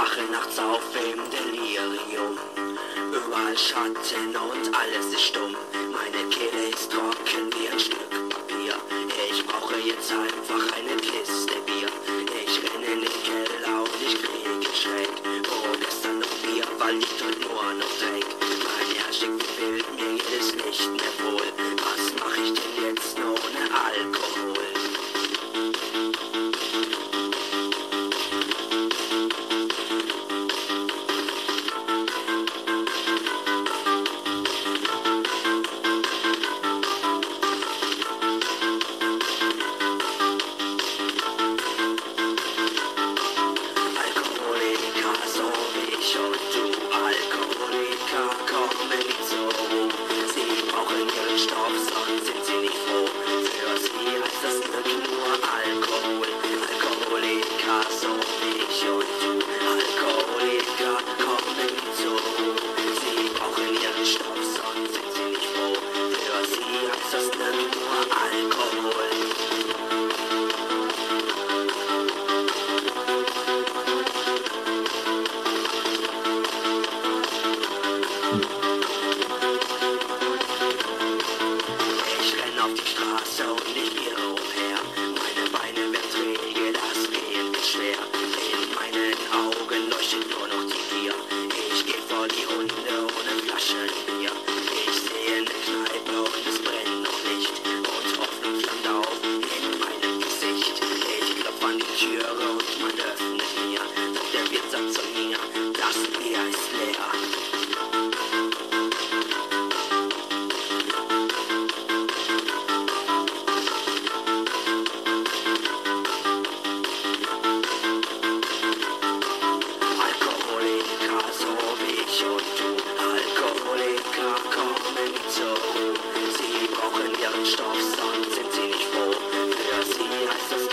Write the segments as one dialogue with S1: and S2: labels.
S1: wache nachts auf im Delirium. Überall Schatten und alles ist stumm. Meine Kehle ist trocken wie ein Stück Papier. Ich brauche jetzt einfach eine Kiste Bier. Ich renne in den Keller und ich kriege Schreck. Oh, gestern noch Bier, weil liegt heute nur noch Dreck. Mein Herz schickt mir geht es nicht mehr wohl. Und ich irre umher. Meine Beine werden träge, das Gehen wird schwer. In meinen Augen leuchtet nur noch die Gier. Ich geh vor die Hunde ohne Flaschenbier. Ich sehe eine Kneipe und es brennt noch nicht. Und Hoffnung flammt auf in meinem Gesicht. Ich klopf an die Türe und man öffnet mir. Sagt der Wirt sagt zu mir, das Bier ist leer. Menschen, Alkoholiker kommen zur Sie brauchen ihren Stoff, sonst sind sie nicht froh. Sie heißt das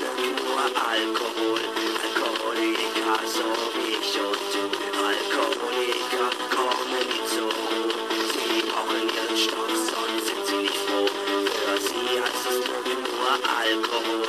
S1: nur Alkohol. Alkoholiker, so wie ich und du. Alkoholiker kommen zur Sie brauchen ihren Stoff, sonst sind sie nicht froh. Sie heißt das nur Alkohol.